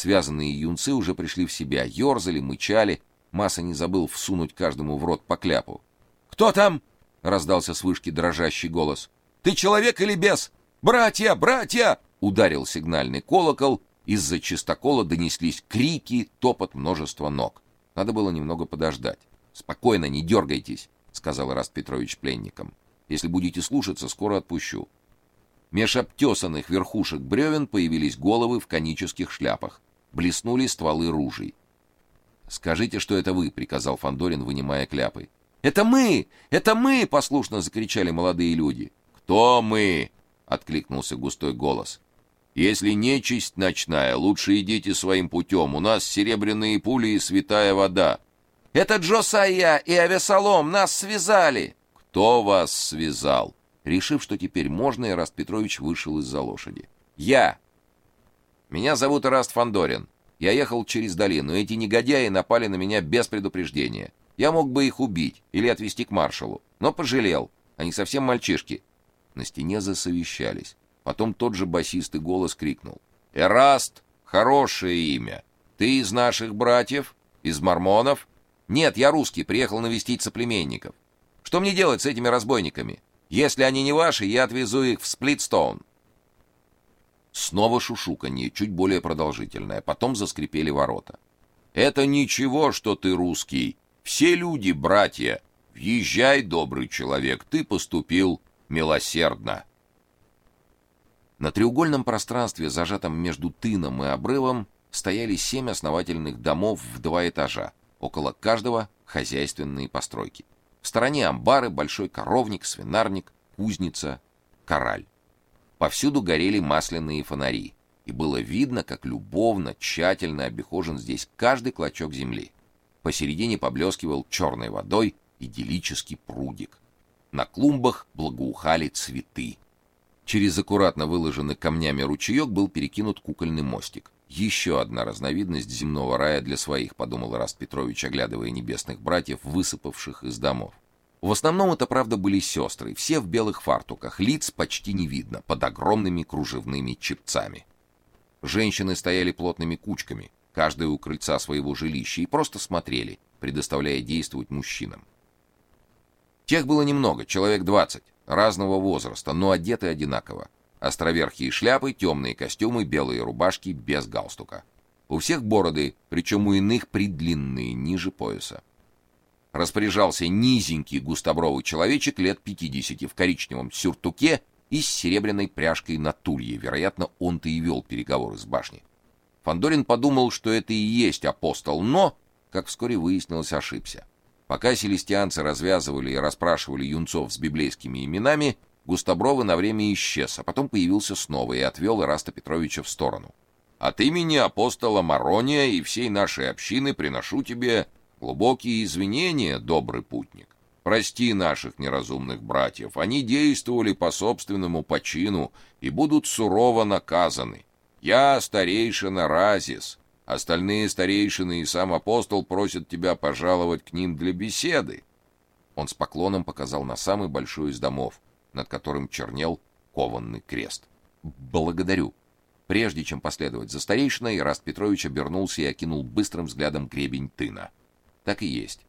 Связанные юнцы уже пришли в себя, ерзали, мычали. Масса не забыл всунуть каждому в рот по кляпу. «Кто там?» — раздался с вышки дрожащий голос. «Ты человек или бес? Братья, братья!» — ударил сигнальный колокол. Из-за чистокола донеслись крики, топот множества ног. Надо было немного подождать. «Спокойно, не дергайтесь», — сказал Раст Петрович пленникам. «Если будете слушаться, скоро отпущу». Меж обтесанных верхушек бревен появились головы в конических шляпах. Блеснули стволы ружей. «Скажите, что это вы», — приказал Фандорин, вынимая кляпы. «Это мы! Это мы!» — послушно закричали молодые люди. «Кто мы?» — откликнулся густой голос. «Если нечисть ночная, лучше идите своим путем. У нас серебряные пули и святая вода». «Это Джосая и Авесолом! Нас связали!» «Кто вас связал?» Решив, что теперь можно, Ираст Петрович вышел из-за лошади. «Я! Меня зовут Ираст Фандорин. Я ехал через долину. Эти негодяи напали на меня без предупреждения. Я мог бы их убить или отвезти к маршалу, но пожалел. Они совсем мальчишки». На стене засовещались. Потом тот же басистый голос крикнул. «Эраст! Хорошее имя! Ты из наших братьев? Из мормонов?» «Нет, я русский, приехал навестить соплеменников. Что мне делать с этими разбойниками?» Если они не ваши, я отвезу их в Сплитстоун. Снова шушуканье, чуть более продолжительное. Потом заскрипели ворота. Это ничего, что ты русский. Все люди братья. Въезжай, добрый человек, ты поступил милосердно. На треугольном пространстве, зажатом между тыном и обрывом, стояли семь основательных домов в два этажа. Около каждого хозяйственные постройки. В стороне амбары, большой коровник, свинарник, кузница, кораль. Повсюду горели масляные фонари, и было видно, как любовно, тщательно обихожен здесь каждый клочок земли. Посередине поблескивал черной водой идиллический прудик. На клумбах благоухали цветы. Через аккуратно выложенный камнями ручеек был перекинут кукольный мостик. Еще одна разновидность земного рая для своих, подумал Раст Петрович, оглядывая небесных братьев, высыпавших из домов. В основном это, правда, были сестры, все в белых фартуках, лиц почти не видно, под огромными кружевными чепцами. Женщины стояли плотными кучками, каждая у крыльца своего жилища, и просто смотрели, предоставляя действовать мужчинам. Тех было немного, человек двадцать, разного возраста, но одеты одинаково. Островерхие шляпы, темные костюмы, белые рубашки без галстука. У всех бороды, причем у иных придлинные, ниже пояса. Распоряжался низенький густобровый человечек лет 50 в коричневом сюртуке и с серебряной пряжкой на тулье. Вероятно, он-то и вел переговоры с башней. Фандорин подумал, что это и есть апостол, но, как вскоре выяснилось, ошибся. Пока селестианцы развязывали и расспрашивали юнцов с библейскими именами, Густобровый на время исчез, а потом появился снова и отвел Ираста Петровича в сторону. От имени апостола Марония и всей нашей общины приношу тебе глубокие извинения, добрый путник. Прости наших неразумных братьев, они действовали по собственному почину и будут сурово наказаны. Я старейшина Разис, остальные старейшины и сам апостол просят тебя пожаловать к ним для беседы. Он с поклоном показал на самый большой из домов, над которым чернел кованный крест. Благодарю. Прежде чем последовать за старейшиной, Раст Петрович обернулся и окинул быстрым взглядом гребень тына. Так и есть.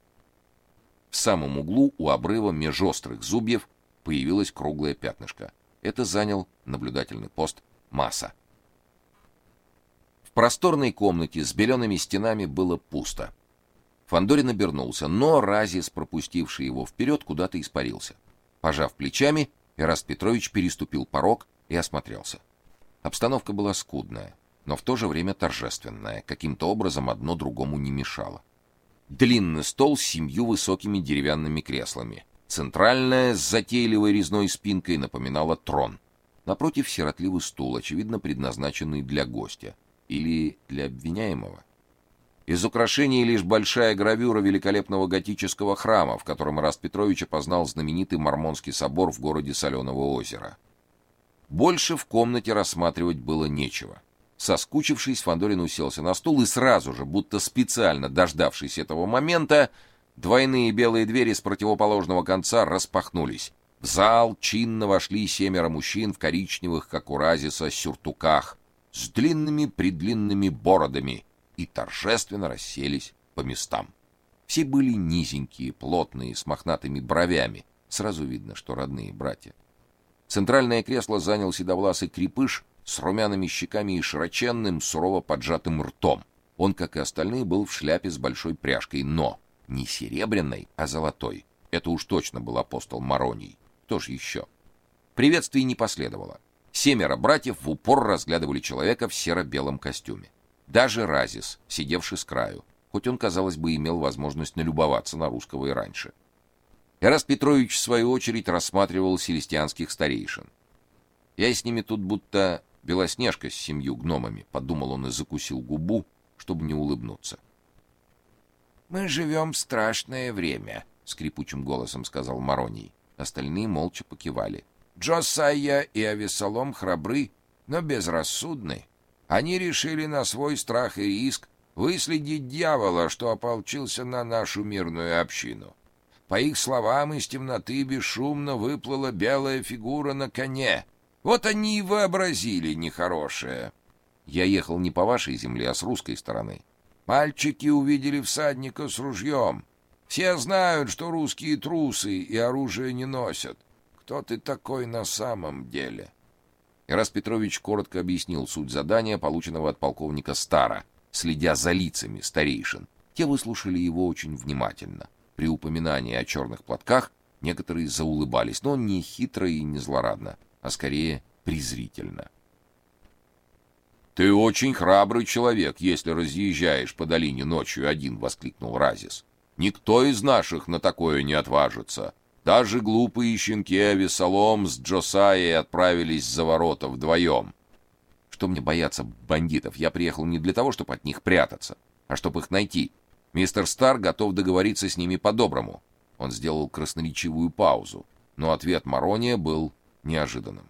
В самом углу у обрыва меж острых зубьев появилось круглое пятнышко. Это занял наблюдательный пост Масса. В просторной комнате с белеными стенами было пусто. Фандорин обернулся, но Разис, пропустивший его вперед, куда-то испарился. Пожав плечами, Эраст Петрович переступил порог и осмотрелся. Обстановка была скудная, но в то же время торжественная, каким-то образом одно другому не мешало. Длинный стол с семью высокими деревянными креслами. Центральное с затейливой резной спинкой напоминало трон. Напротив сиротливый стул, очевидно предназначенный для гостя или для обвиняемого. Из украшений лишь большая гравюра великолепного готического храма, в котором Раст Петрович опознал знаменитый Мормонский собор в городе Соленого озера. Больше в комнате рассматривать было нечего. Соскучившись, Фандорин уселся на стул и сразу же, будто специально дождавшись этого момента, двойные белые двери с противоположного конца распахнулись. В зал чинно вошли семеро мужчин в коричневых, как у Разиса, сюртуках. с длинными-предлинными бородами и торжественно расселись по местам. Все были низенькие, плотные, с мохнатыми бровями. Сразу видно, что родные братья. Центральное кресло занял седовласый крепыш с румяными щеками и широченным, сурово поджатым ртом. Он, как и остальные, был в шляпе с большой пряжкой, но не серебряной, а золотой. Это уж точно был апостол Мароний. Кто ж еще? Приветствий не последовало. Семеро братьев в упор разглядывали человека в серо-белом костюме. Даже Разис, сидевший с краю, хоть он, казалось бы, имел возможность налюбоваться на русского и раньше. Эраст Петрович, в свою очередь, рассматривал селестианских старейшин. «Я с ними тут будто Белоснежка с семью гномами», — подумал он и закусил губу, чтобы не улыбнуться. «Мы живем в страшное время», — скрипучим голосом сказал Мароний. Остальные молча покивали. «Джосайя и Авесолом храбры, но безрассудны. Они решили на свой страх и риск выследить дьявола, что ополчился на нашу мирную общину. По их словам, из темноты бесшумно выплыла белая фигура на коне. Вот они и вообразили нехорошее. Я ехал не по вашей земле, а с русской стороны. Мальчики увидели всадника с ружьем. Все знают, что русские трусы и оружие не носят. Кто ты такой на самом деле? Ирас Петрович коротко объяснил суть задания, полученного от полковника Стара, следя за лицами старейшин. Те выслушали его очень внимательно. При упоминании о черных платках некоторые заулыбались, но не хитро и не злорадно, а скорее презрительно. Ты очень храбрый человек, если разъезжаешь по долине ночью один, воскликнул Разис. Никто из наших на такое не отважится. Даже глупые щенки Авесолом с Джосаей отправились за ворота вдвоем. Что мне бояться бандитов? Я приехал не для того, чтобы от них прятаться, а чтобы их найти. Мистер Стар готов договориться с ними по-доброму. Он сделал красноречивую паузу, но ответ Марония был неожиданным.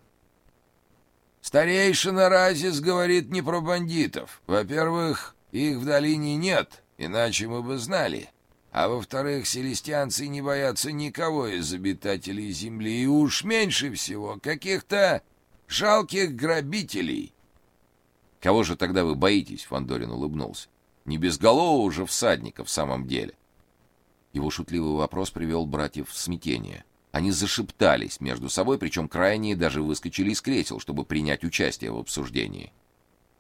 Старейшина Разис говорит не про бандитов. Во-первых, их в долине нет, иначе мы бы знали. А во-вторых, селестианцы не боятся никого из обитателей земли, и уж меньше всего каких-то жалких грабителей. Кого же тогда вы боитесь? Фандорин улыбнулся. Не безголового же всадника в самом деле. Его шутливый вопрос привел братьев в смятение. Они зашептались между собой, причем крайние даже выскочили из кресел, чтобы принять участие в обсуждении.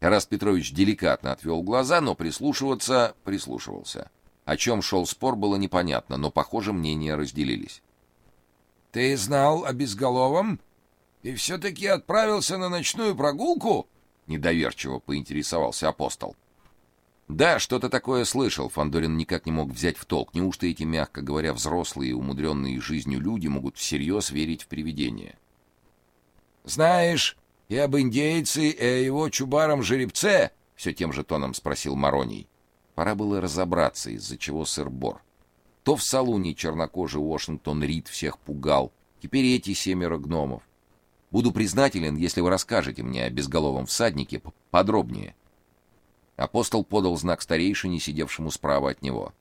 Раст Петрович деликатно отвел глаза, но прислушиваться прислушивался. О чем шел спор, было непонятно, но, похоже, мнения разделились. «Ты знал о безголовом и все-таки отправился на ночную прогулку?» недоверчиво поинтересовался апостол. Да, что-то такое слышал, Фандорин никак не мог взять в толк. Неужто эти, мягко говоря, взрослые, умудренные жизнью люди могут всерьез верить в привидения? Знаешь, и об индейце, и о его чубаром жеребце, все тем же тоном спросил Мароний. Пора было разобраться, из-за чего сыр-бор. То в салуне чернокожий Вашингтон Рид всех пугал, теперь эти семеро гномов. Буду признателен, если вы расскажете мне о безголовом всаднике подробнее. Апостол подал знак старейшине, сидевшему справа от него.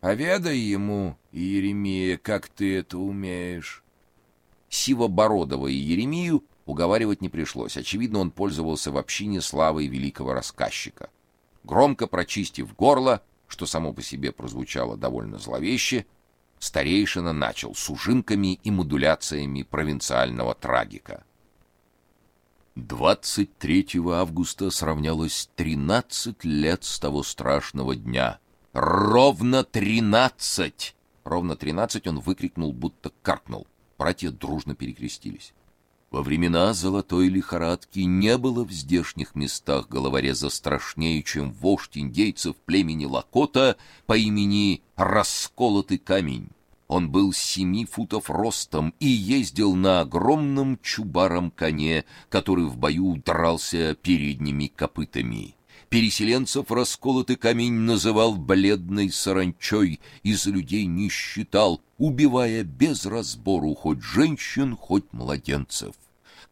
«Поведай ему, Иеремия, как ты это умеешь». Сивобородова и Еремию уговаривать не пришлось. Очевидно, он пользовался в общине славой великого рассказчика. Громко прочистив горло, что само по себе прозвучало довольно зловеще, старейшина начал с ужимками и модуляциями провинциального трагика. 23 августа сравнялось 13 лет с того страшного дня. Ровно 13. Ровно 13 он выкрикнул, будто каркнул. Братья дружно перекрестились. Во времена золотой лихорадки не было в здешних местах головореза страшнее, чем вождь индейцев племени Лакота по имени Расколотый камень. Он был семи футов ростом и ездил на огромном чубаром коне, который в бою дрался передними копытами. Переселенцев расколотый камень называл бледной саранчой, из людей не считал, убивая без разбору хоть женщин, хоть младенцев.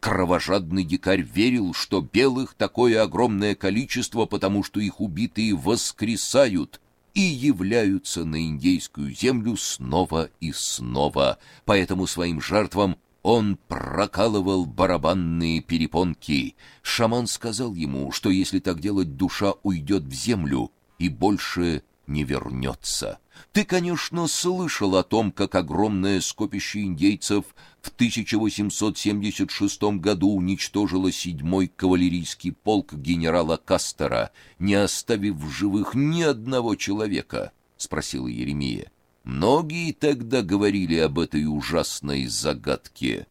Кровожадный дикарь верил, что белых такое огромное количество, потому что их убитые воскресают, и являются на индейскую землю снова и снова, поэтому своим жертвам Он прокалывал барабанные перепонки. Шаман сказал ему, что если так делать, душа уйдет в землю и больше не вернется. Ты, конечно, слышал о том, как огромное скопище индейцев в 1876 году уничтожило седьмой кавалерийский полк генерала Кастера, не оставив в живых ни одного человека, спросил Еремия. Многие тогда говорили об этой ужасной загадке.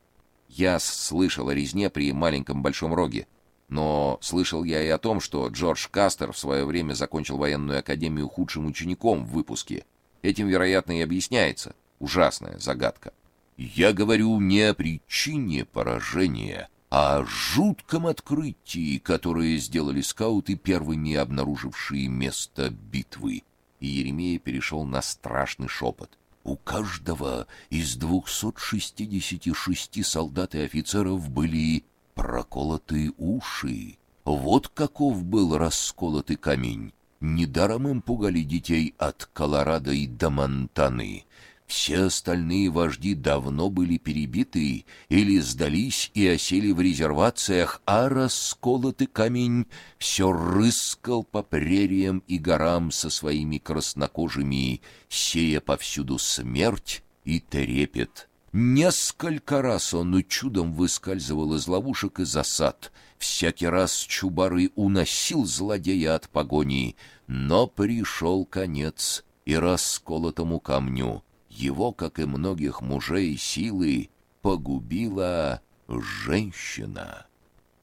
Я слышал о резне при маленьком большом роге, но слышал я и о том, что Джордж Кастер в свое время закончил военную академию худшим учеником в выпуске. Этим, вероятно, и объясняется ужасная загадка. Я говорю не о причине поражения, а о жутком открытии, которое сделали скауты первыми обнаружившие место битвы. И Еремея перешел на страшный шепот. У каждого из 266 солдат и офицеров были проколотые уши. Вот каков был расколотый камень. Недаром им пугали детей от Колорадо и до Монтаны. Все остальные вожди давно были перебиты или сдались и осели в резервациях, а расколотый камень все рыскал по прериям и горам со своими краснокожими, сея повсюду смерть и трепет. Несколько раз он чудом выскальзывал из ловушек и засад. Всякий раз Чубары уносил злодея от погони, но пришел конец и расколотому камню. Его, как и многих мужей силы, погубила женщина.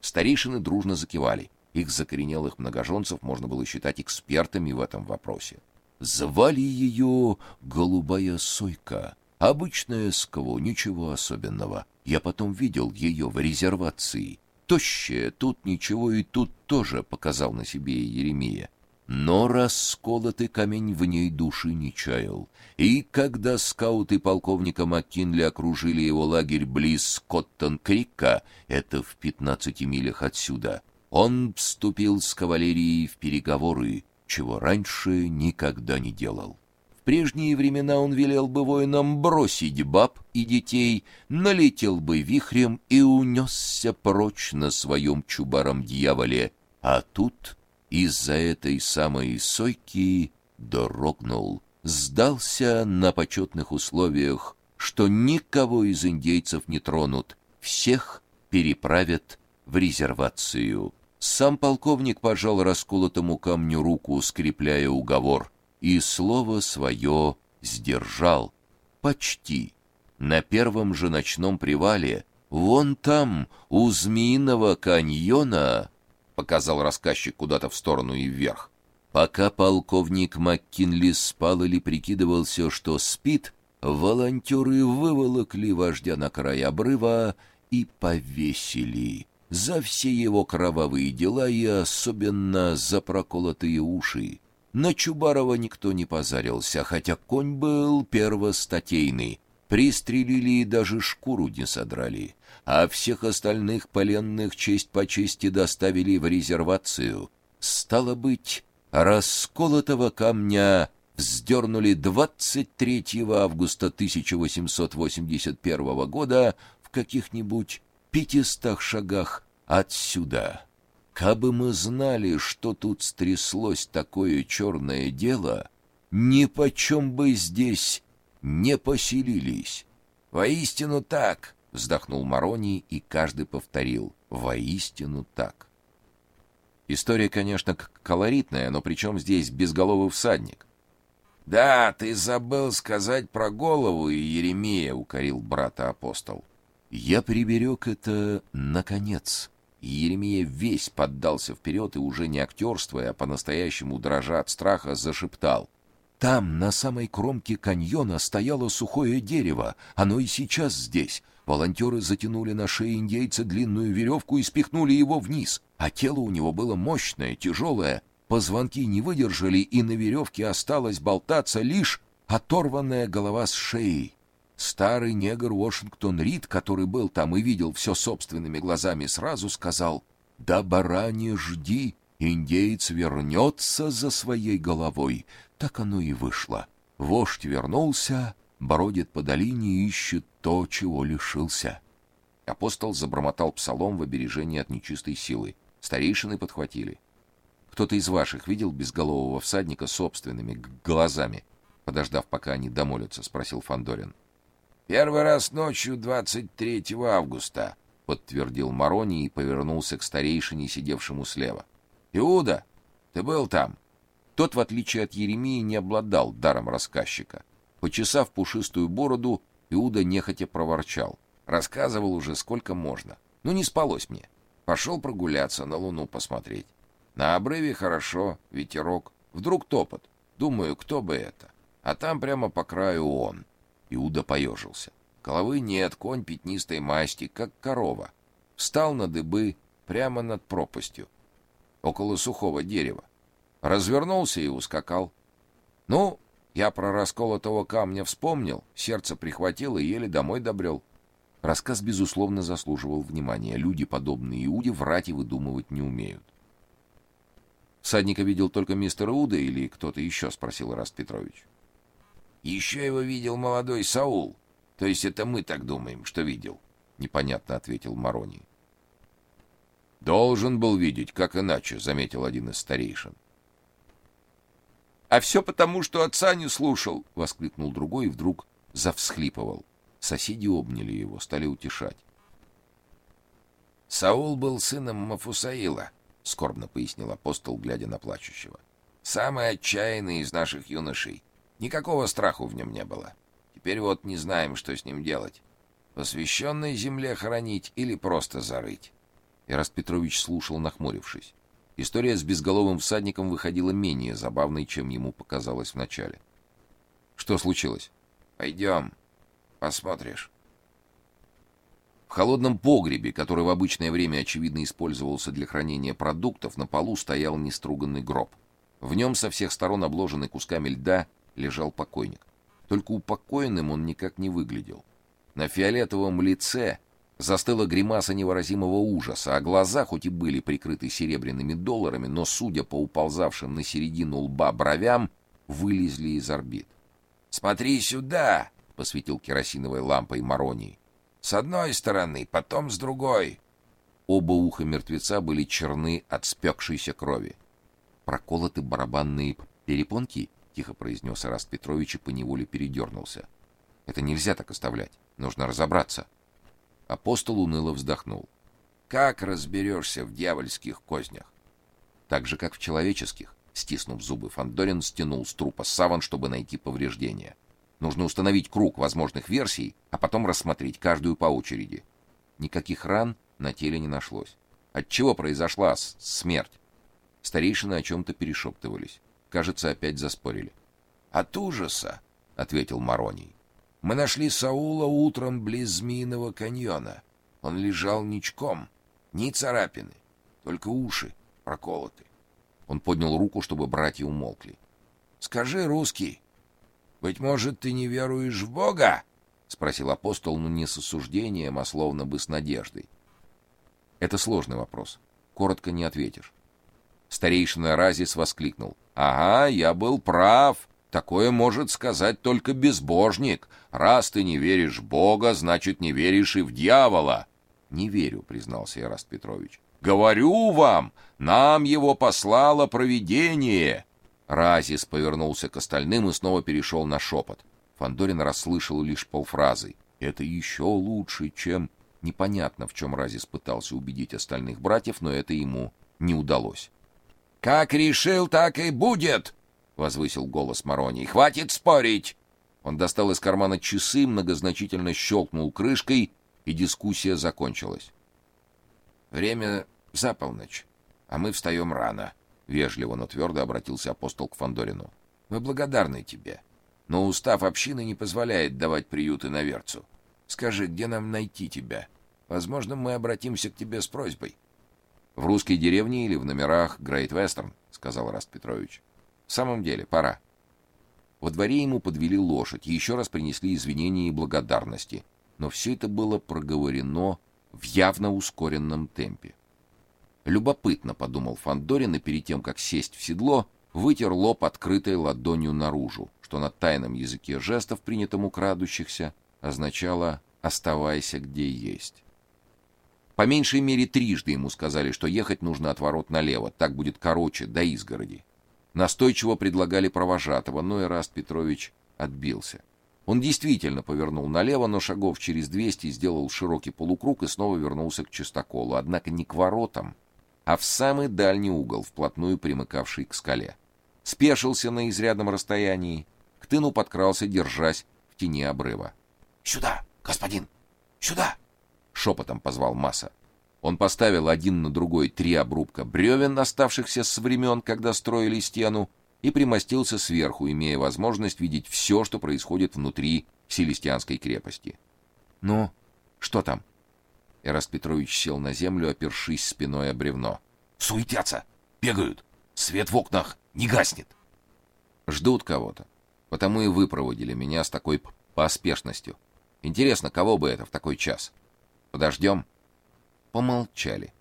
Старейшины дружно закивали. Их закоренелых многоженцев можно было считать экспертами в этом вопросе. Звали ее «Голубая сойка», Обычная СКВО, ничего особенного. Я потом видел ее в резервации. Тощая, тут ничего и тут тоже показал на себе Еремия. Но расколотый камень в ней души не чаял. И когда скауты полковника Маккинли окружили его лагерь близ Коттон-Крика, это в пятнадцати милях отсюда, он вступил с кавалерией в переговоры, чего раньше никогда не делал прежние времена он велел бы воинам бросить баб и детей, налетел бы вихрем и унесся прочь на своем чубаром дьяволе. А тут из-за этой самой сойки дрогнул, сдался на почетных условиях, что никого из индейцев не тронут, всех переправят в резервацию. Сам полковник пожал расколотому камню руку, скрепляя уговор — и слово свое сдержал. Почти. На первом же ночном привале, вон там, у Змеиного каньона, показал рассказчик куда-то в сторону и вверх. Пока полковник Маккинли спал или прикидывался, что спит, волонтеры выволокли вождя на край обрыва и повесили за все его кровавые дела и особенно за проколотые уши. На Чубарова никто не позарился, хотя конь был первостатейный. Пристрелили и даже шкуру не содрали. А всех остальных поленных честь по чести доставили в резервацию. Стало быть, расколотого камня вздернули 23 августа 1881 года в каких-нибудь пятистах шагах отсюда. Кабы мы знали, что тут стряслось такое черное дело, ни почем бы здесь не поселились. Воистину так, вздохнул Марони, и каждый повторил: воистину так. История, конечно, колоритная, но при чем здесь безголовый всадник? Да, ты забыл сказать про голову и Еремея, укорил брата апостол. Я приберег это наконец, Еремия весь поддался вперед и уже не актерствуя, а по-настоящему дрожа от страха, зашептал. Там, на самой кромке каньона, стояло сухое дерево. Оно и сейчас здесь. Волонтеры затянули на шее индейца длинную веревку и спихнули его вниз. А тело у него было мощное, тяжелое. Позвонки не выдержали, и на веревке осталась болтаться лишь оторванная голова с шеей. Старый негр Вашингтон Рид, который был там и видел все собственными глазами, сразу сказал «Да баране жди, индеец вернется за своей головой». Так оно и вышло. Вождь вернулся, бродит по долине и ищет то, чего лишился. Апостол забормотал псалом в обережении от нечистой силы. Старейшины подхватили. Кто-то из ваших видел безголового всадника собственными глазами? Подождав, пока они домолятся, спросил Фандорин. Первый раз ночью 23 августа, подтвердил Марони и повернулся к старейшине, сидевшему слева. Иуда, ты был там? Тот, в отличие от Еремии, не обладал даром рассказчика. Почесав пушистую бороду, Иуда нехотя проворчал: Рассказывал уже сколько можно. Ну не спалось мне. Пошел прогуляться, на луну посмотреть. На обрыве хорошо, ветерок. Вдруг топот. Думаю, кто бы это? А там прямо по краю он. Иуда поежился. Головы нет, конь пятнистой масти, как корова. Встал на дыбы прямо над пропастью, около сухого дерева. Развернулся и ускакал. Ну, я про расколотого камня вспомнил, сердце прихватило и еле домой добрел. Рассказ, безусловно, заслуживал внимания. Люди, подобные Иуде, врать и выдумывать не умеют. «Садника видел только мистер Иуда или кто-то еще?» — спросил Раст Петрович. «Еще его видел молодой Саул. То есть это мы так думаем, что видел», — непонятно ответил Мароний. «Должен был видеть, как иначе», — заметил один из старейшин. «А все потому, что отца не слушал!» — воскликнул другой и вдруг завсхлипывал. Соседи обняли его, стали утешать. Саул был сыном Мафусаила, скорбно пояснил апостол, глядя на плачущего. Самый отчаянный из наших юношей. Никакого страху в нем не было. Теперь вот не знаем, что с ним делать. Посвященной земле хоронить или просто зарыть. Ираст Петрович слушал, нахмурившись. История с безголовым всадником выходила менее забавной, чем ему показалось вначале. Что случилось? Пойдем, Посмотришь. В холодном погребе, который в обычное время очевидно использовался для хранения продуктов, на полу стоял неструганный гроб. В нем со всех сторон обложенный кусками льда лежал покойник. Только упокоенным он никак не выглядел. На фиолетовом лице застыла гримаса невыразимого ужаса, а глаза хоть и были прикрыты серебряными долларами, но, судя по уползавшим на середину лба бровям, вылезли из орбит. «Смотри сюда!» посветил керосиновой лампой Мароний. С одной стороны, потом с другой. Оба уха мертвеца были черны от спекшейся крови. Проколоты барабанные перепонки, тихо произнес Раст Петрович и поневоле передернулся. Это нельзя так оставлять. Нужно разобраться. Апостол уныло вздохнул. Как разберешься в дьявольских кознях? Так же, как в человеческих. Стиснув зубы, Фандорин стянул с трупа саван, чтобы найти повреждения. Нужно установить круг возможных версий, а потом рассмотреть каждую по очереди. Никаких ран на теле не нашлось. От чего произошла смерть? Старейшины о чем то перешептывались. Кажется, опять заспорили. От ужаса, ответил Мароний. Мы нашли Саула утром близ Змеиного каньона. Он лежал ничком, ни царапины, только уши проколоты. Он поднял руку, чтобы братья умолкли. Скажи, русский, быть может, ты не веруешь в Бога? спросил апостол, но не с осуждением, а словно бы с надеждой. Это сложный вопрос. Коротко не ответишь. Старейшина Разис воскликнул: "Ага, я был прав. Такое может сказать только безбожник. Раз ты не веришь в Бога, значит, не веришь и в дьявола". "Не верю", признался Ираст Петрович. "Говорю вам, нам его послало провидение". Разис повернулся к остальным и снова перешел на шепот. Фандорин расслышал лишь полфразы. Это еще лучше, чем непонятно, в чем Разис пытался убедить остальных братьев, но это ему не удалось. Как решил, так и будет, возвысил голос Марони. Хватит спорить. Он достал из кармана часы, многозначительно щелкнул крышкой, и дискуссия закончилась. Время за полночь, а мы встаем рано. Вежливо, но твердо обратился апостол к Фандорину. Мы благодарны тебе, но устав общины не позволяет давать приюты на верцу. Скажи, где нам найти тебя? Возможно, мы обратимся к тебе с просьбой. В русской деревне или в номерах Грейт Вестерн, сказал Раст Петрович. В самом деле, пора. Во дворе ему подвели лошадь, еще раз принесли извинения и благодарности, но все это было проговорено в явно ускоренном темпе. Любопытно, подумал Фандорин, и перед тем как сесть в седло, вытер лоб открытой ладонью наружу, что на тайном языке жестов, принятом у крадущихся, означало оставайся где есть. По меньшей мере трижды ему сказали, что ехать нужно от ворот налево, так будет короче, до изгороди. Настойчиво предлагали провожатого, но Эраст Петрович отбился. Он действительно повернул налево, но шагов через двести сделал широкий полукруг и снова вернулся к чистоколу, однако не к воротам, а в самый дальний угол, вплотную примыкавший к скале. Спешился на изрядном расстоянии, к тыну подкрался, держась в тени обрыва. "Сюда, господин. Сюда!" Шепотом позвал Маса. Он поставил один на другой три обрубка бревен, оставшихся с времен, когда строили стену, и примостился сверху, имея возможность видеть все, что происходит внутри Селестианской крепости. Ну, что там? Эраст Петрович сел на землю, опершись спиной о бревно. Суетятся, бегают. Свет в окнах не гаснет. Ждут кого-то. Потому и выпроводили меня с такой поспешностью. Интересно, кого бы это в такой час? Подождем?» Помолчали.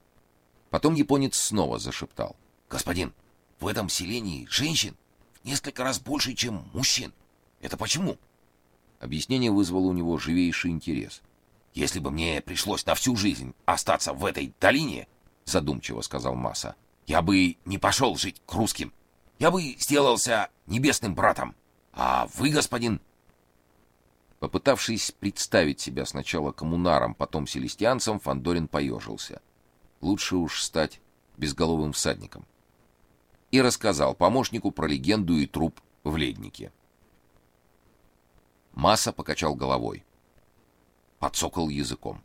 Потом японец снова зашептал: "Господин, в этом селении женщин несколько раз больше, чем мужчин. Это почему?" Объяснение вызвало у него живейший интерес. "Если бы мне пришлось на всю жизнь остаться в этой долине", задумчиво сказал Маса. "Я бы не пошел жить к русским. Я бы сделался небесным братом. А вы, господин, Попытавшись представить себя сначала коммунаром, потом селестианцем, Фандорин поежился. Лучше уж стать безголовым всадником. И рассказал помощнику про легенду и труп в леднике. Масса покачал головой. Подсокал языком.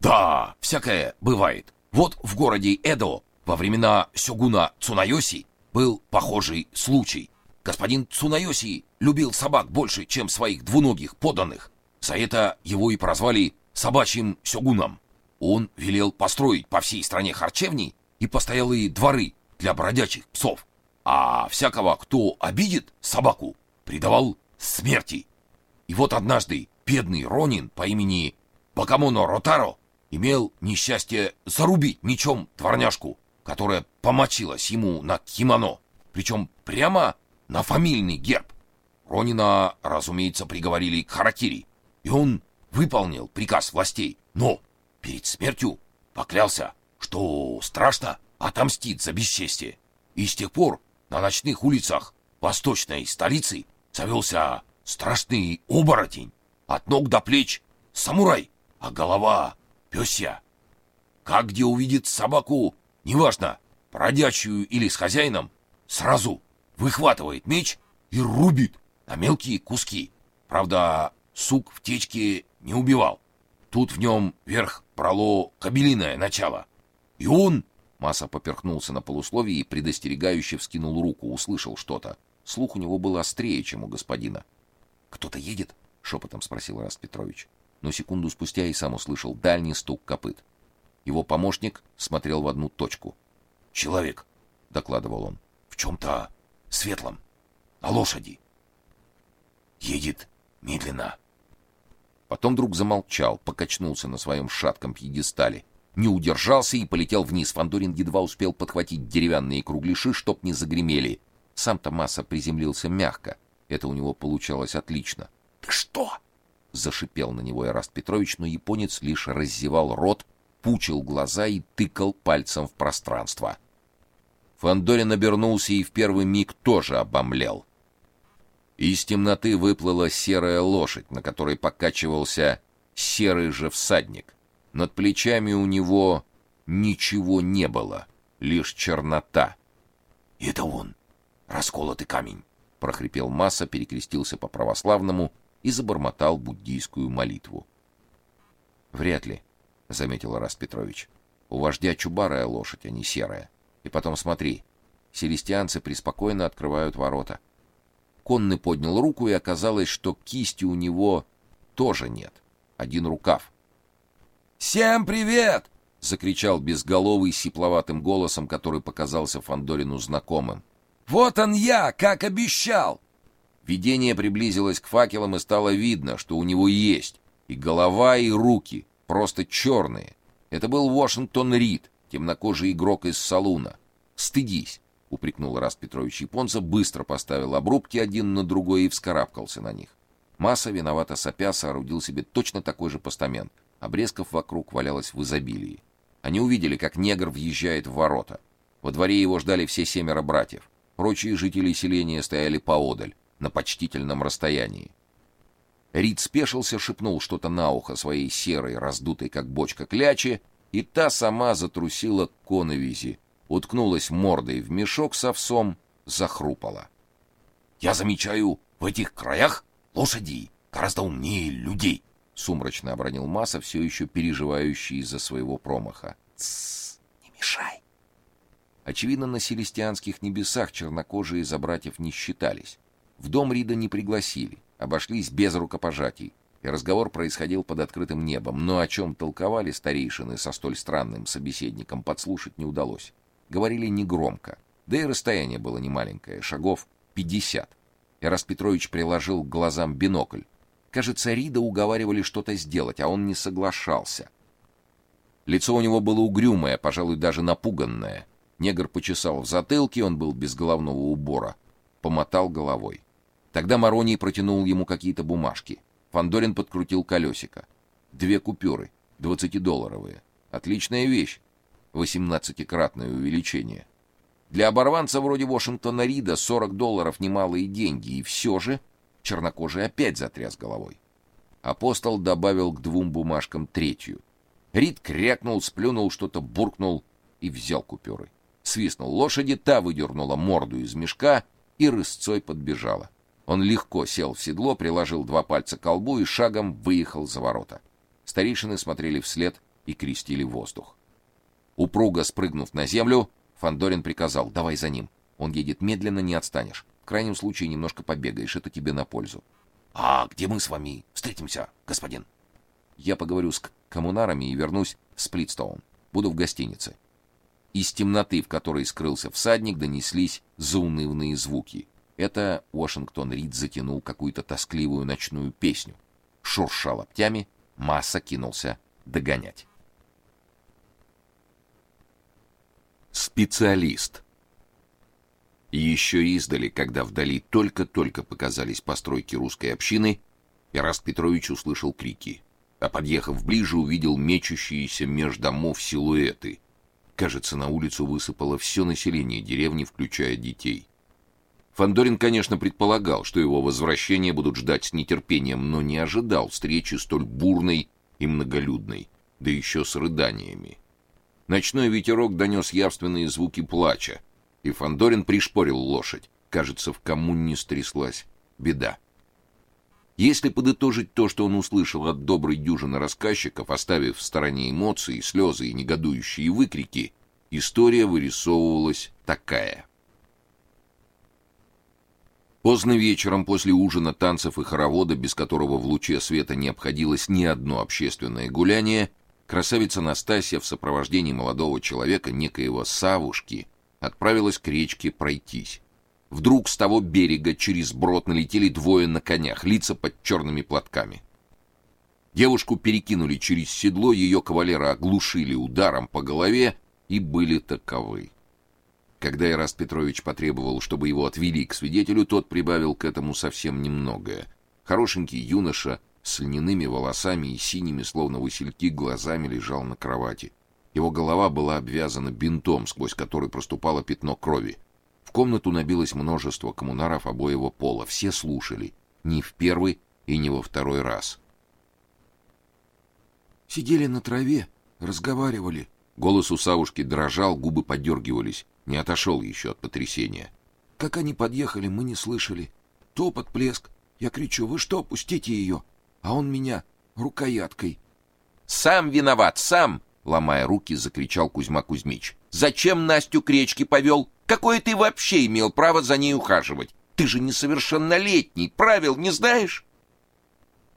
Да, всякое бывает. Вот в городе Эдо во времена сёгуна Цунайоси был похожий случай. Господин Цунайоси любил собак больше, чем своих двуногих подданных. За это его и прозвали собачьим сёгуном. Он велел построить по всей стране харчевни и постоялые дворы для бродячих псов. А всякого, кто обидит собаку, предавал смерти. И вот однажды бедный Ронин по имени Бакамоно Ротаро имел несчастье зарубить мечом дворняжку, которая помочилась ему на кимоно, причем прямо на фамильный герб. Ронина, разумеется, приговорили к харакири, и он выполнил приказ властей, но перед смертью поклялся, что страшно отомстит за бесчестие. И с тех пор на ночных улицах восточной столицы завелся страшный оборотень. От ног до плеч самурай, а голова пёсья. Как где увидит собаку, неважно, бродячую или с хозяином, сразу выхватывает меч и рубит на мелкие куски. Правда, сук в течке не убивал. Тут в нем верх брало кабелиное начало. И он... Маса поперхнулся на полусловии и предостерегающе вскинул руку, услышал что-то. Слух у него был острее, чем у господина. «Кто-то едет?» — шепотом спросил Раст Петрович. Но секунду спустя и сам услышал дальний стук копыт. Его помощник смотрел в одну точку. «Человек», — докладывал он, — «в чем-то светлом, на лошади. Едет медленно. Потом вдруг замолчал, покачнулся на своем шатком пьедестале, не удержался и полетел вниз. Фандорин едва успел подхватить деревянные кругляши, чтоб не загремели. Сам-то масса приземлился мягко. Это у него получалось отлично. "Ты что?" зашипел на него Эраст Петрович, но японец лишь раззевал рот, пучил глаза и тыкал пальцем в пространство. Фандорин обернулся и в первый миг тоже обомлел. Из темноты выплыла серая лошадь, на которой покачивался серый же всадник. Над плечами у него ничего не было, лишь чернота. "Это он, расколотый камень", прохрипел Масса, перекрестился по православному и забормотал буддийскую молитву. Вряд ли, заметил Рас Петрович. У вождя чубарая лошадь, а не серая. И потом смотри, селестианцы преспокойно открывают ворота. Конный поднял руку, и оказалось, что кисти у него тоже нет. Один рукав. «Всем привет!» — закричал безголовый сипловатым голосом, который показался Фандорину знакомым. «Вот он я, как обещал!» Видение приблизилось к факелам, и стало видно, что у него есть и голова, и руки, просто черные. Это был Вашингтон Рид, темнокожий игрок из салуна. Стыдись, упрекнул Раст Петрович японца, быстро поставил обрубки один на другой и вскарабкался на них. Масса виновато сопя соорудил себе точно такой же постамент. Обрезков вокруг валялось в изобилии. Они увидели, как негр въезжает в ворота. Во дворе его ждали все семеро братьев. Прочие жители селения стояли поодаль, на почтительном расстоянии. Рид спешился, шепнул что-то на ухо своей серой, раздутой как бочка клячи, и та сама затрусила к коновизи, уткнулась мордой в мешок с овсом, захрупала. «Я замечаю в этих краях лошади гораздо умнее людей», — сумрачно обронил Маса, все еще переживающий из-за своего промаха. «Тссс, не мешай». Очевидно, на селестианских небесах чернокожие за братьев не считались. В дом Рида не пригласили, обошлись без рукопожатий, и разговор происходил под открытым небом, но о чем толковали старейшины со столь странным собеседником, подслушать не удалось. Говорили негромко, да и расстояние было немаленькое, шагов пятьдесят. Ирас Петрович приложил к глазам бинокль. Кажется, Рида уговаривали что-то сделать, а он не соглашался. Лицо у него было угрюмое, пожалуй, даже напуганное. Негр почесал в затылке, он был без головного убора, помотал головой. Тогда Мароний протянул ему какие-то бумажки. Фандорин подкрутил колесико. Две купюры, двадцатидолларовые. Отличная вещь. Восемнадцатикратное увеличение. Для оборванца вроде Вашингтона Рида 40 долларов немалые деньги, и все же чернокожий опять затряс головой. Апостол добавил к двум бумажкам третью. Рид крякнул, сплюнул, что-то буркнул и взял купюры свистнул лошади, та выдернула морду из мешка и рысцой подбежала. Он легко сел в седло, приложил два пальца к колбу и шагом выехал за ворота. Старейшины смотрели вслед и крестили воздух. Упруго спрыгнув на землю, Фандорин приказал: "Давай за ним. Он едет медленно, не отстанешь. В крайнем случае немножко побегаешь, это тебе на пользу". "А где мы с вами встретимся, господин?" "Я поговорю с коммунарами и вернусь в Сплитстоун. Буду в гостинице". Из темноты, в которой скрылся всадник, донеслись заунывные звуки. Это Вашингтон Рид затянул какую-то тоскливую ночную песню. Шурша лаптями, масса кинулся догонять. Специалист. Еще издали, когда вдали только-только показались постройки русской общины, Ираст Петрович услышал крики, а подъехав ближе, увидел мечущиеся меж домов силуэты — Кажется, на улицу высыпало все население деревни, включая детей. Фандорин, конечно, предполагал, что его возвращение будут ждать с нетерпением, но не ожидал встречи столь бурной и многолюдной, да еще с рыданиями. Ночной ветерок донес явственные звуки плача, и Фандорин пришпорил лошадь. Кажется, в коммуне стряслась беда. Если подытожить то, что он услышал от доброй дюжины рассказчиков, оставив в стороне эмоции, слезы и негодующие выкрики, история вырисовывалась такая. Поздно вечером после ужина, танцев и хоровода, без которого в луче света не обходилось ни одно общественное гуляние, красавица Настасья в сопровождении молодого человека, некоего Савушки, отправилась к речке пройтись. Вдруг с того берега через брод налетели двое на конях, лица под черными платками. Девушку перекинули через седло, ее кавалера оглушили ударом по голове и были таковы. Когда Ираст Петрович потребовал, чтобы его отвели к свидетелю, тот прибавил к этому совсем немногое. Хорошенький юноша с льняными волосами и синими, словно васильки, глазами лежал на кровати. Его голова была обвязана бинтом, сквозь который проступало пятно крови. В комнату набилось множество коммунаров обоего пола. Все слушали, не в первый и не во второй раз. Сидели на траве, разговаривали. Голос у Савушки дрожал, губы подергивались. Не отошел еще от потрясения. Как они подъехали, мы не слышали. Топот, плеск. Я кричу: "Вы что, пустите ее!" А он меня рукояткой. Сам виноват, сам, ломая руки, закричал Кузьма Кузьмич. Зачем Настю к речке повел? Какое ты вообще имел право за ней ухаживать? Ты же несовершеннолетний, правил не знаешь?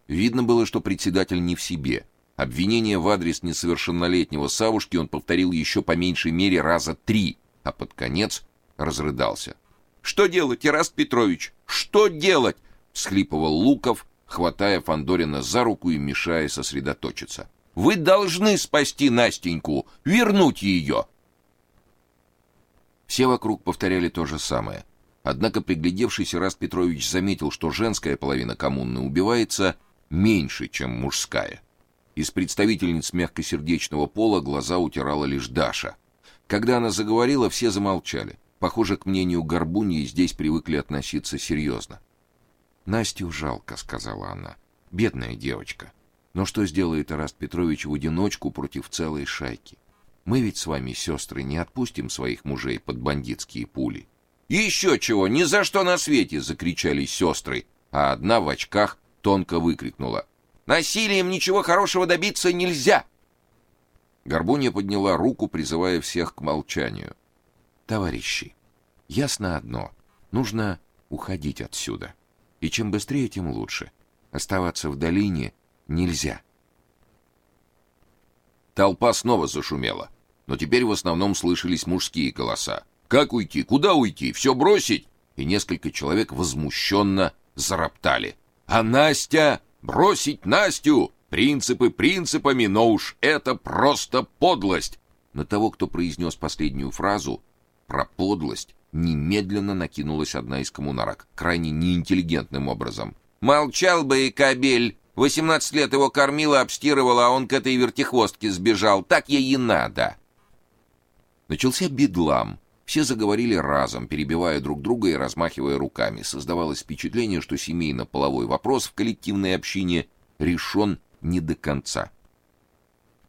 Видно было, что председатель не в себе. Обвинение в адрес несовершеннолетнего Савушки он повторил еще по меньшей мере раза три, а под конец разрыдался. Что делать, Ираст Петрович? Что делать? всхлипывал Луков, хватая Фандорина за руку и мешая сосредоточиться. Вы должны спасти Настеньку, вернуть ее. Все вокруг повторяли то же самое. Однако приглядевшийся Раст Петрович заметил, что женская половина коммуны убивается меньше, чем мужская. Из представительниц мягкосердечного пола глаза утирала лишь Даша. Когда она заговорила, все замолчали. Похоже, к мнению Горбуньи здесь привыкли относиться серьезно. «Настю жалко», — сказала она. «Бедная девочка. Но что сделает Ираст Петрович в одиночку против целой шайки? Мы ведь с вами, сестры, не отпустим своих мужей под бандитские пули». «Еще чего! Ни за что на свете!» — закричали сестры, а одна в очках тонко выкрикнула. «Насилием ничего хорошего добиться нельзя!» Горбунья подняла руку, призывая всех к молчанию. «Товарищи, ясно одно. Нужно уходить отсюда. И чем быстрее, тем лучше. Оставаться в долине нельзя». Толпа снова зашумела, но теперь в основном слышались мужские голоса. «Как уйти? Куда уйти? Все бросить?» И несколько человек возмущенно зароптали. «А Настя? Бросить Настю? Принципы принципами, но уж это просто подлость!» На того, кто произнес последнюю фразу про подлость, немедленно накинулась одна из коммунарок, крайне неинтеллигентным образом. «Молчал бы и кабель! Восемнадцать лет его кормила, обстирывала, а он к этой вертихвостке сбежал. Так ей и надо!» Начался бедлам. Все заговорили разом, перебивая друг друга и размахивая руками. Создавалось впечатление, что семейно-половой вопрос в коллективной общине решен не до конца.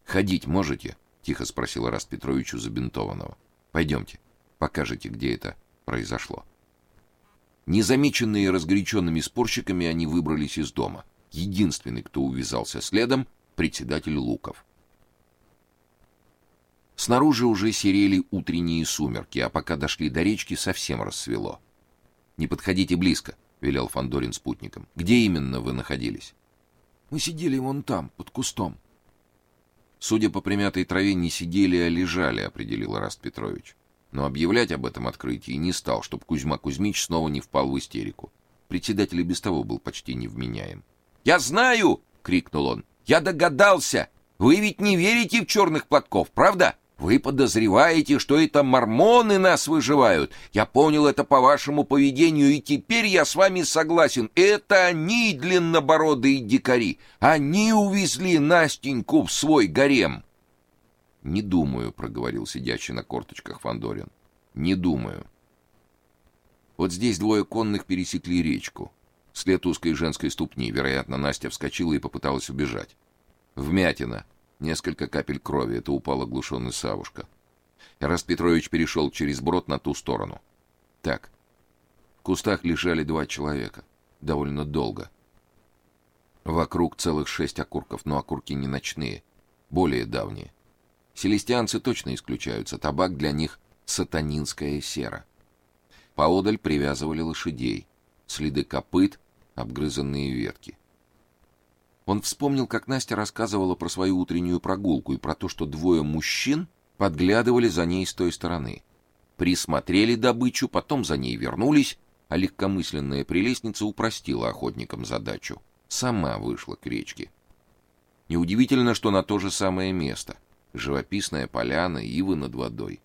«Ходить можете?» — тихо спросил Раст Петрович у забинтованного. «Пойдемте, покажете, где это произошло». Незамеченные разгоряченными спорщиками, они выбрались из дома. Единственный, кто увязался следом, председатель Луков. Снаружи уже серели утренние сумерки, а пока дошли до речки, совсем рассвело. Не подходите близко, велел Фандорин спутникам. Где именно вы находились? Мы сидели вон там, под кустом. Судя по примятой траве, не сидели, а лежали, определил Раст Петрович. Но объявлять об этом открытии не стал, чтобы Кузьма Кузьмич снова не впал в истерику. Председатель и без того был почти невменяем. "Я знаю!" крикнул он. "Я догадался. Вы ведь не верите в черных платков, правда? Вы подозреваете, что это мормоны нас выживают. Я понял это по вашему поведению, и теперь я с вами согласен. Это они, длиннобородые дикари. Они увезли Настеньку в свой гарем. Не думаю, проговорил сидящий на корточках Фандорин. Не думаю. Вот здесь двое конных пересекли речку. След узкой женской ступни. Вероятно, Настя вскочила и попыталась убежать. Вмятина. Несколько капель крови, это упал оглушенный Савушка. Раст Петрович перешел через брод на ту сторону. Так. В кустах лежали два человека. Довольно долго. Вокруг целых шесть окурков, но окурки не ночные, более давние. Селестианцы точно исключаются, табак для них сатанинская сера. Поодаль привязывали лошадей, следы копыт, обгрызанные ветки. Он вспомнил, как Настя рассказывала про свою утреннюю прогулку и про то, что двое мужчин подглядывали за ней с той стороны. Присмотрели добычу, потом за ней вернулись, а легкомысленная прелестница упростила охотникам задачу. Сама вышла к речке. Неудивительно, что на то же самое место. Живописная поляна, ивы над водой.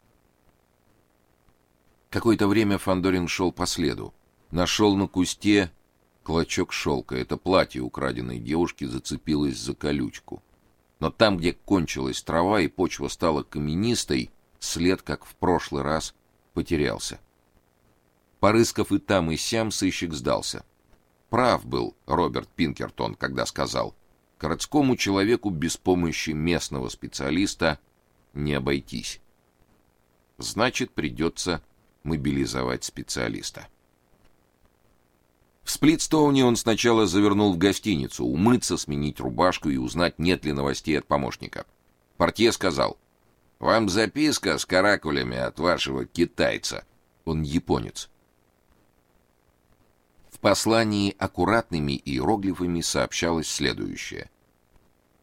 Какое-то время Фандорин шел по следу. Нашел на кусте Клочок шелка, это платье украденной девушки зацепилось за колючку. Но там, где кончилась трава и почва стала каменистой, след, как в прошлый раз, потерялся. Порыскав и там, и сям, сыщик сдался. Прав был Роберт Пинкертон, когда сказал, городскому человеку без помощи местного специалиста не обойтись. Значит, придется мобилизовать специалиста. В Сплитстоуне он сначала завернул в гостиницу, умыться, сменить рубашку и узнать, нет ли новостей от помощника. Портье сказал: "Вам записка с каракулями от вашего китайца. Он японец". В послании аккуратными иероглифами сообщалось следующее: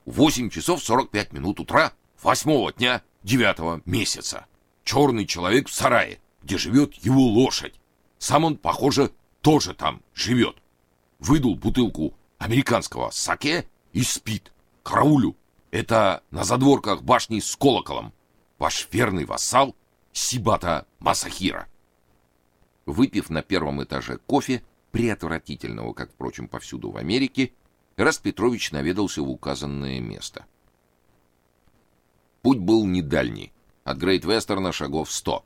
«Восемь часов сорок пять минут утра восьмого дня девятого месяца. Черный человек в сарае, где живет его лошадь. Сам он, похоже, тоже там живет. Выдул бутылку американского саке и спит. Караулю. Это на задворках башни с колоколом. Ваш верный вассал Сибата Масахира. Выпив на первом этаже кофе, преотвратительного, как, впрочем, повсюду в Америке, Раст Петрович наведался в указанное место. Путь был недальний, от Грейт-Вестерна шагов сто.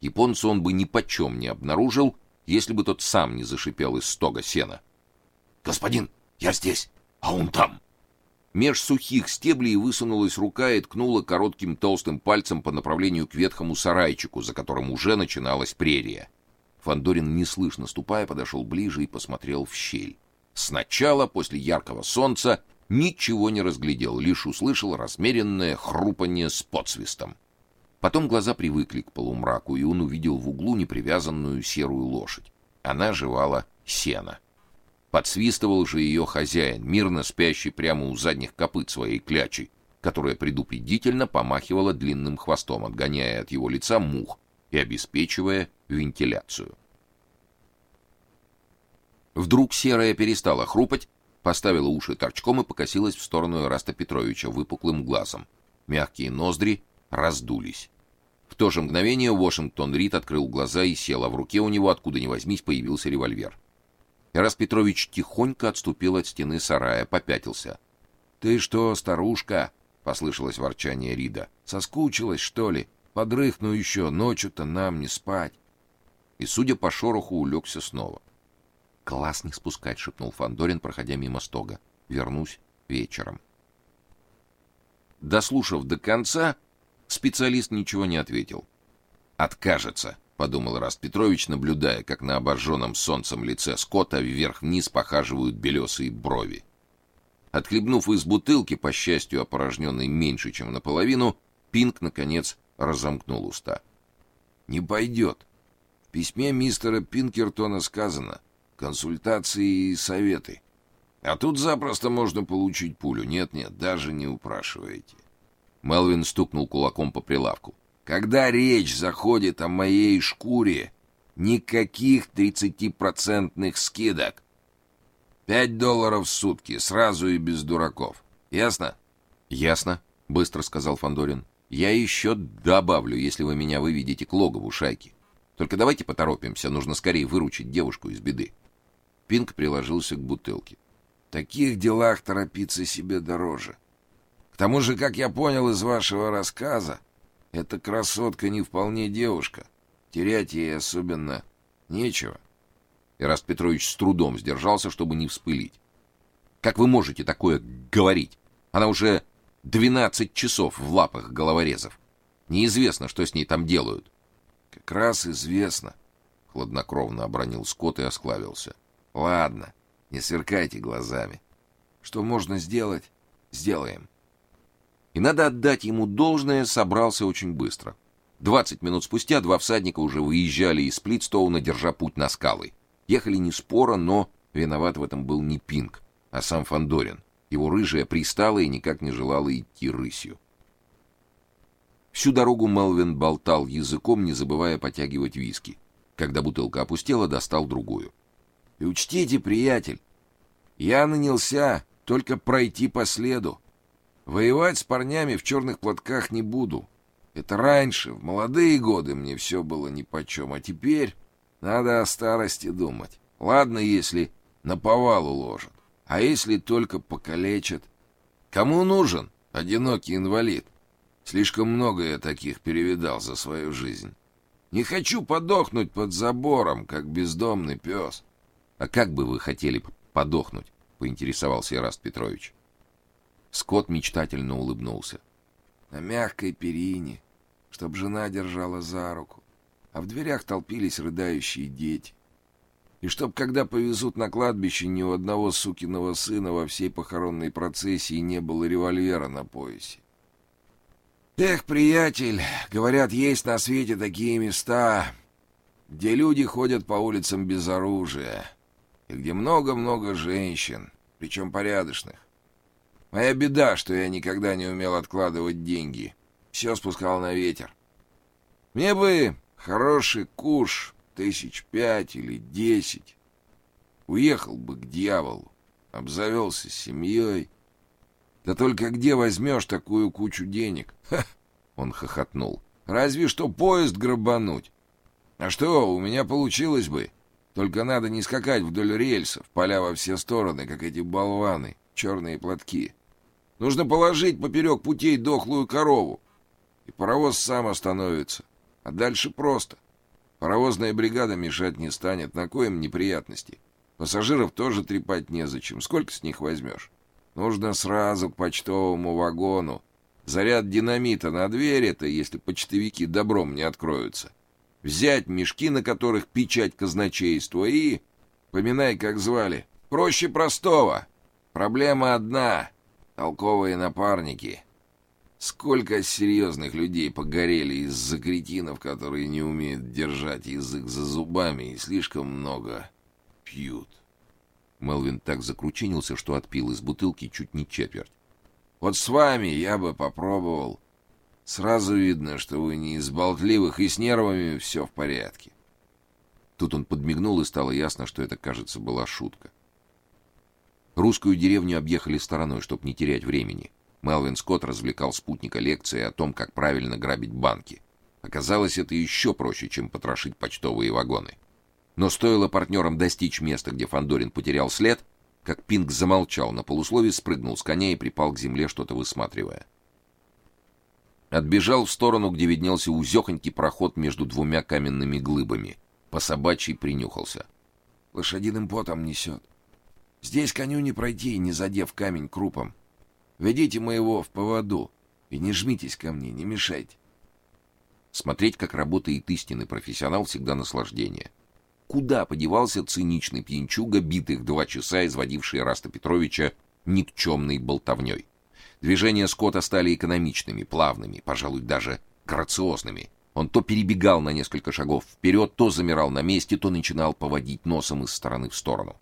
Японца он бы ни почем не обнаружил, если бы тот сам не зашипел из стога сена. «Господин, я здесь, а он там!» Меж сухих стеблей высунулась рука и ткнула коротким толстым пальцем по направлению к ветхому сарайчику, за которым уже начиналась прерия. Фандорин, неслышно ступая, подошел ближе и посмотрел в щель. Сначала, после яркого солнца, ничего не разглядел, лишь услышал размеренное хрупанье с подсвистом. Потом глаза привыкли к полумраку, и он увидел в углу непривязанную серую лошадь. Она жевала сено. Подсвистывал же ее хозяин, мирно спящий прямо у задних копыт своей клячи, которая предупредительно помахивала длинным хвостом, отгоняя от его лица мух и обеспечивая вентиляцию. Вдруг серая перестала хрупать, поставила уши торчком и покосилась в сторону Ираста Петровича выпуклым глазом. Мягкие ноздри раздулись. В то же мгновение Вашингтон Рид открыл глаза и сел, а в руке у него откуда ни возьмись появился револьвер. Ираст Петрович тихонько отступил от стены сарая, попятился. "Ты что, старушка?" послышалось ворчание Рида. "Соскучилась, что ли? Подрыхну еще, ночью-то нам не спать". И судя по шороху, улегся снова. Класс не спускать, шепнул Фандорин, проходя мимо стога. Вернусь вечером. Дослушав до конца, специалист ничего не ответил. Откажется, подумал Раст Петрович, наблюдая, как на обожженном солнцем лице Скотта вверх-вниз похаживают белесые брови. Отхлебнув из бутылки, по счастью, опорожненной меньше, чем наполовину, Пинк наконец разомкнул уста. Не пойдет. В письме мистера Пинкертона сказано: консультации и советы. А тут запросто можно получить пулю. Нет-нет, даже не упрашивайте. Мелвин стукнул кулаком по прилавку. Когда речь заходит о моей шкуре, никаких тридцатипроцентных скидок. Пять долларов в сутки, сразу и без дураков. Ясно? Ясно, быстро сказал Фандорин. Я еще добавлю, если вы меня выведете к логову шайки. Только давайте поторопимся, нужно скорее выручить девушку из беды. Пинк приложился к бутылке. В таких делах торопиться себе дороже. К тому же, как я понял из вашего рассказа, эта красотка не вполне девушка. Терять ей особенно нечего. Ираст Петрович с трудом сдержался, чтобы не вспылить. Как вы можете такое говорить? Она уже двенадцать часов в лапах головорезов. Неизвестно, что с ней там делают. Как раз известно, хладнокровно обронил Скотт и осклавился. Ладно, не сверкайте глазами. Что можно сделать, сделаем. И надо отдать ему должное, собрался очень быстро. Двадцать минут спустя два всадника уже выезжали из Сплитстоуна, держа путь на скалы. Ехали не споро, но виноват в этом был не Пинг, а сам Фандорин. Его рыжая пристала и никак не желала идти рысью. Всю дорогу Мелвин болтал языком, не забывая потягивать виски. Когда бутылка опустела, достал другую. И учтите, приятель, я нанялся только пройти по следу. Воевать с парнями в черных платках не буду. Это раньше, в молодые годы мне все было нипочем, а теперь надо о старости думать. Ладно, если на повал уложат, а если только покалечат. Кому нужен одинокий инвалид? Слишком много я таких перевидал за свою жизнь. Не хочу подохнуть под забором, как бездомный пес. А как бы вы хотели подохнуть? поинтересовался Ираст Петрович. Скотт мечтательно улыбнулся. На мягкой перине, чтоб жена держала за руку, а в дверях толпились рыдающие дети. И чтоб, когда повезут на кладбище, ни у одного сукиного сына во всей похоронной процессии не было револьвера на поясе. Эх, приятель, говорят, есть на свете такие места, где люди ходят по улицам без оружия и где много-много женщин, причем порядочных. Моя беда, что я никогда не умел откладывать деньги. Все спускал на ветер. Мне бы хороший куш, тысяч пять или десять. Уехал бы к дьяволу, обзавелся семьей. Да только где возьмешь такую кучу денег? Ха! Он хохотнул. Разве что поезд грабануть. А что, у меня получилось бы. Только надо не скакать вдоль рельсов, поля во все стороны, как эти болваны. черные платки. Нужно положить поперек путей дохлую корову, и паровоз сам остановится. А дальше просто. Паровозная бригада мешать не станет, на коем неприятности. Пассажиров тоже трепать незачем, сколько с них возьмешь? Нужно сразу к почтовому вагону. Заряд динамита на дверь это, если почтовики добром не откроются. Взять мешки, на которых печать казначейства, и... Поминай, как звали. Проще простого. Проблема одна. Толковые напарники. Сколько серьезных людей погорели из-за кретинов, которые не умеют держать язык за зубами и слишком много пьют. Мелвин так закручинился, что отпил из бутылки чуть не четверть. Вот с вами я бы попробовал. Сразу видно, что вы не из болтливых, и с нервами все в порядке. Тут он подмигнул, и стало ясно, что это, кажется, была шутка. Русскую деревню объехали стороной, чтобы не терять времени. Мелвин Скотт развлекал спутника лекцией о том, как правильно грабить банки. Оказалось, это еще проще, чем потрошить почтовые вагоны. Но стоило партнерам достичь места, где Фандорин потерял след, как Пинг замолчал на полуслове, спрыгнул с коня и припал к земле, что-то высматривая. Отбежал в сторону, где виднелся узехонький проход между двумя каменными глыбами. По собачьей принюхался. Лошадиным потом несет. Здесь коню не пройти, не задев камень крупом. Ведите моего в поводу и не жмитесь ко мне, не мешайте. Смотреть, как работает истинный профессионал, всегда наслаждение. Куда подевался циничный пьянчуга, битых два часа, изводивший Раста Петровича никчемной болтовней? Движения Скотта стали экономичными, плавными, пожалуй, даже грациозными. Он то перебегал на несколько шагов вперед, то замирал на месте, то начинал поводить носом из стороны в сторону.